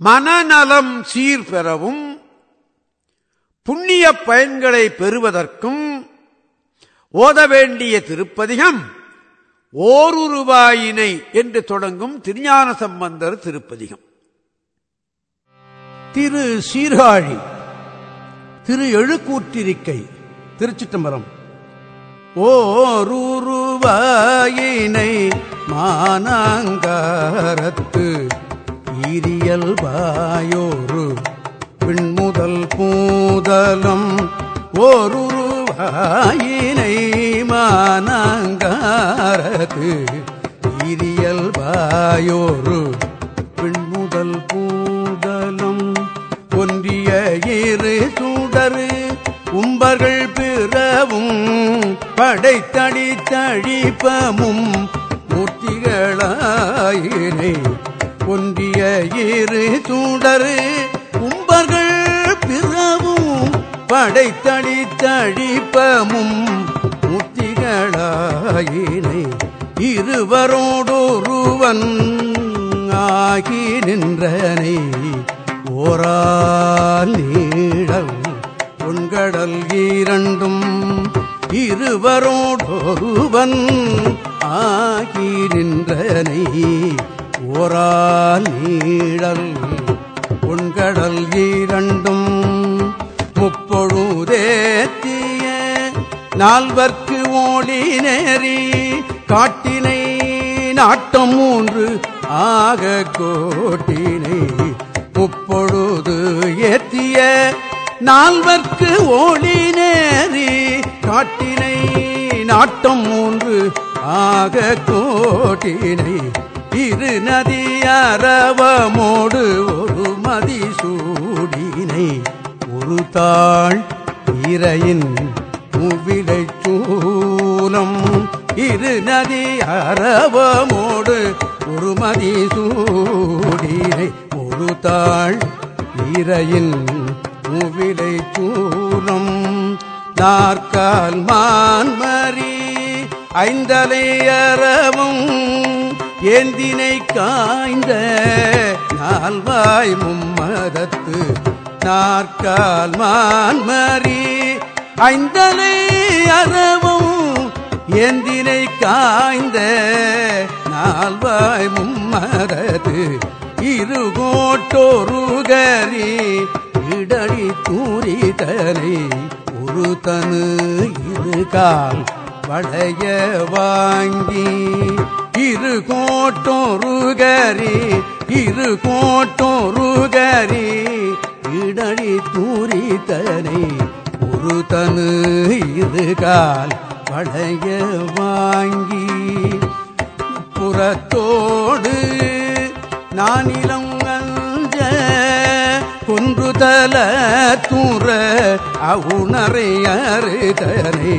மனநலம் சீர் பெறவும் புண்ணிய பயன்களை பெறுவதற்கும் ஓத வேண்டிய திருப்பதிகம் ஓருருவாயினை என்று தொடங்கும் திருஞான சம்பந்தர் திருப்பதிகம். திரு சீர்காழி திரு எழுக்கூற்றிருக்கை திருச்சிட்டம்பரம் ஓருருவாயினை மானாங்காரத்து ஈரியல் பின்முதல் பூதலம் ஓருருவாயினை மானாங்காரத்து ஈரியல் பின்முதல் பூதலம் ஒன்றிய இரு சுடரு உம்பர்கள் பிறவும் படைத்தடி தழிப்பமும் மூர்த்திகளாயினை ஒன்றிய இரு தூடரு கும்பர்கள் பிறவும் படைத்தடி தழிப்பமும் முத்திகளாயினை இருவரோடொருவன் ஆகி நின்றனை ஓரால் நீழல் பொன்கடல் ஈரண்டும் இருவரோடொருவன் ஆகி நின்றனை ஓரால் நீழல் பொன்கடல் ஈரண்டும் முப்பொழுதேத்திய நால்வர்க்கு ஓடி நேரி காட்டினை நாட்டம் மூன்று ஆக கோட்டினை முப்பொழுது ஏத்திய. நால்வர்க்கு ஓடி நேரி காட்டினை நாட்டம் மூன்று ஆக கோட்டினை இரு நதியரவமோடு ஒரு மதிசூடினை ஒரு தாள் இறையின் முவிடை சூலம். இரு நதி அரவமோடு ஒரு மதிசூடினை ஒரு தாள் இறையின் முவிடை சூலம். நாற்கால் மான்மரி ஐந்தலை அறவும் ஏந்தினை காய்ந்த நால்வாய் மும்மதத்து நாற்கால் மான்மறி ஐந்தலை அறவும் ஏந்தினை காய்ந்த நால்வாய் மும்மதத்து இருகோட்டொருகரி இடழி தூரிதனை ஒரு தனு இரு கால் வளைய வாங்கி இரு கோட்டோருகரி இரு கோட்டொருகரி இடடி தூரிதனை ஒரு தனு இது கால் வளைய வாங்கி. புறத்தோடு நானிலம் அஞ்ச கொன்றுதல தூர அவுணரை அறுதனை.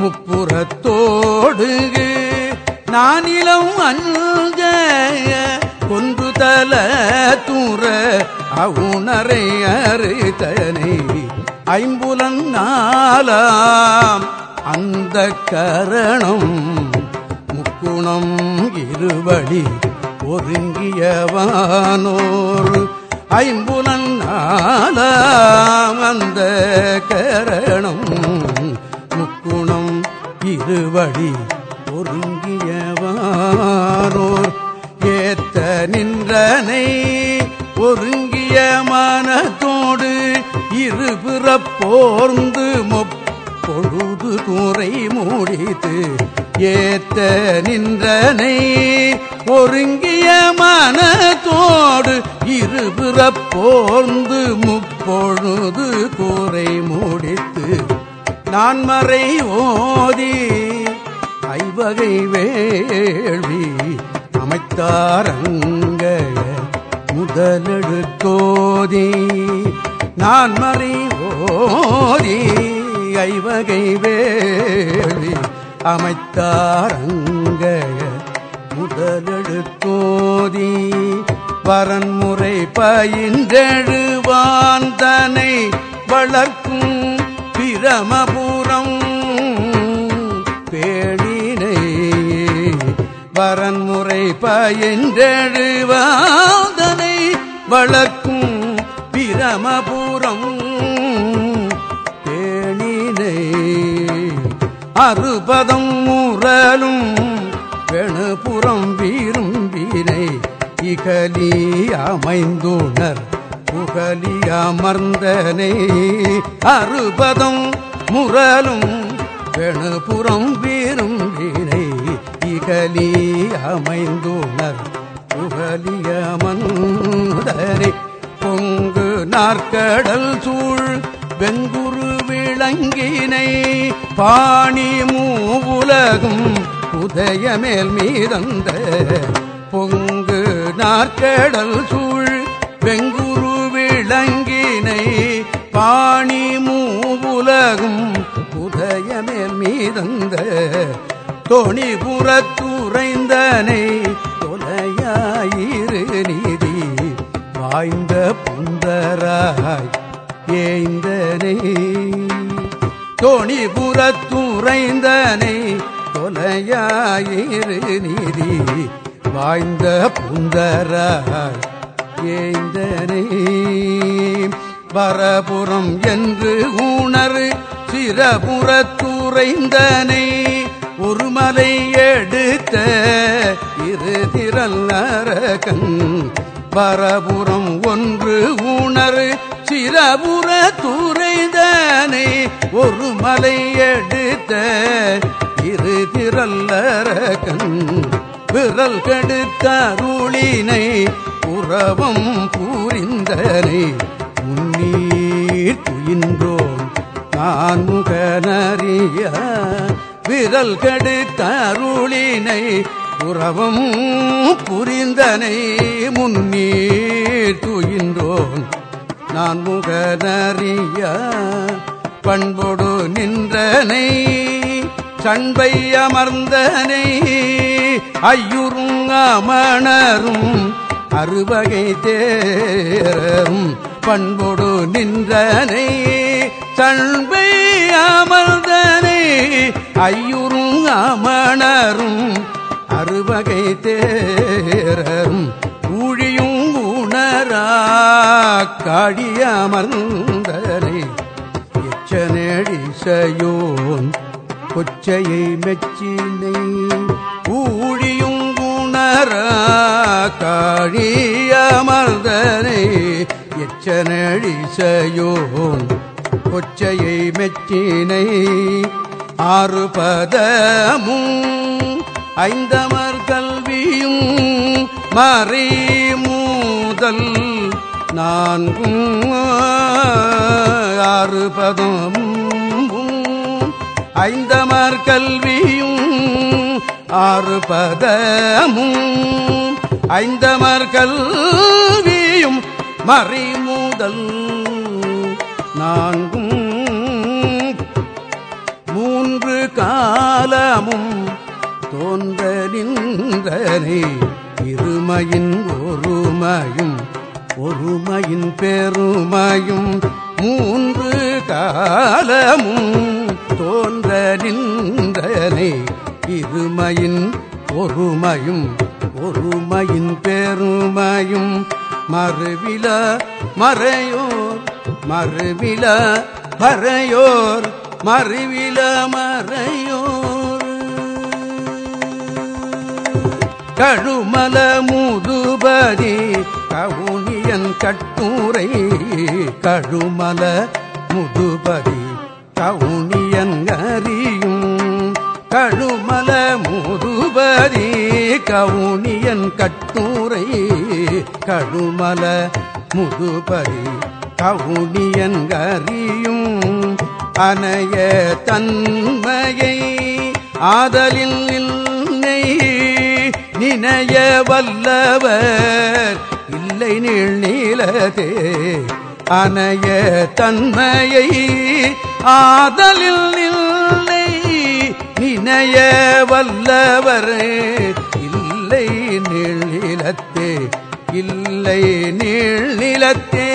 முப்புறத்தோடு நானிலம் அஞ்ச கொன்றுதல தூர அவுணரை அறுதனை ஐம்புலன் நாலாம் அந்த கரணம் முக்குணம் இருவழி ஒருங்கியவானோர் ஐம்புலன் நாலாம் அந்த கரணம் முக்குணம் இருவழி ஒருங்கியவானோர் ஏத்த நின்றனை ஒருங்கிய மனத்தோடு இருபிறப்போர்ந்து முப்பொழுது கூரை மூடித்து ஏத்த நின்றனை ஒருங்கிய மனத்தோடு இருபிறப்போர்ந்து முப்பொழுது கூரை மூடித்து நான் மறை ஓதி ஐவகை வேள்வி அமைத்தாரங்க முதலெடுத்தோதி நான் மறை ஓதி ஐவகை வேள்வி அமைத்தாரங்க முதலெடுத்தோதி வரன்முறை பயின்றெழுவான் தனை வளர்க்கும் பிரமபூ பரன்முறை பயின்றெழுவாதனை வளர்க்கும் பிரமபுரம் தேனினை அறுபதம் முரலும் வெணுபுறம் விரும்பினை இகலி அமைந்துணர் புகலி அமர்ந்தனை. அறுபதம் முரலும் வெணுபுறம் வீரும் இகலி அமைந்துணர் புகலிய மந்தரை பொங்கு நாற்கடல் சூழ் வெங்குரு விளங்கினை பாணி மூவுலகும் உதய மேல் மீதந்த. பொங்கு நாற்கடல் சூழ் வெங்குரு விளங்கினை பாணி மூவுலகும் உதய மேல் மீதந்த. தொணிபுறத்துறைந்தனை தொலையாயிரு நீதி வாய்ந்த புந்தராய் ஏய்ந்தனை. தொணிபுறத்துறைந்தனை தொலையாயிரு நீதி வாய்ந்த புந்தராய் ஏய்ந்தனை. வரபுறம் என்று ஊணர் சிறபுறத்துறைந்தனை ஒரு மலை எடுத்த இரு திரல் நரகன் வரபுறம் ஒன்று ஊணர் சிறபுற துறைந்தனை ஒரு மலை எடுத்த இரு திரல்லரகன் விரல் கெடுத்த அருளினை உறவம் பூரிந்தனை உன்னீர் துயின்றோம் நான் முகனறிய விரல் கெடுத்த அருளினை உறவும் புரிந்தனை முன்னீர் துயின்றோன். நான் முகநறிய பண்பொடு நின்றனை சண்பை அமர்ந்தனை ஐயுறும் அமணரும் அறுவகை தேரும் பண்பொடு நின்றனை சண்பை அமர்ந்தனை ஐயுறும் அமணரும் அறுவகை தேரரும் ஊழியும் உணரா காடியமர்ந்தனை எச்சனேடிசையோன் கொச்சையை மெச்சினை ஊழியும் குணரா காழியமர்தனை எச்சனடிசையோன் கொச்சையை மெச்சினை. ஆறு பதமும் ஐந்தமர் கல்வியும் மறி மூதல் நான்கும் ஆறு பதமும் ஐந்தமர் கல்வியும் ஆறு பதமும் ஐந்தமர் கல்வியும் மறி மூதல் நான்கும் மூன்று காலமும் தோன்ற நின்றனே. இருமையின் ஒருமையும் ஒருமையின் பெருமையும் மூன்று காலமும் தோன்ற நின்றனே. இருமையின் ஒருமையும் ஒருமையின் பெருமையும் மறுவில மறையோர் மறுவில மறையோர். மறிவில மறையோர் கழுமல முதுபதி கவுனியன் கட்டுரை. கழுமல முதுபதி கவுனியன் அறியும். கழுமல முதுபதி கவுனியன் கட்டுரை. கழுமல முதுபதி கவுனியன் அறியும். அனைய தன்மையை ஆதலில் இல்லை நினைய வல்லவர். இல்லை நீள் நீளதே அனைய தன்மையை ஆதலில் இல்லை நினைய வல்லவர். இல்லை நீள் நீளத்தே இல்லை நீள் நிலத்தே.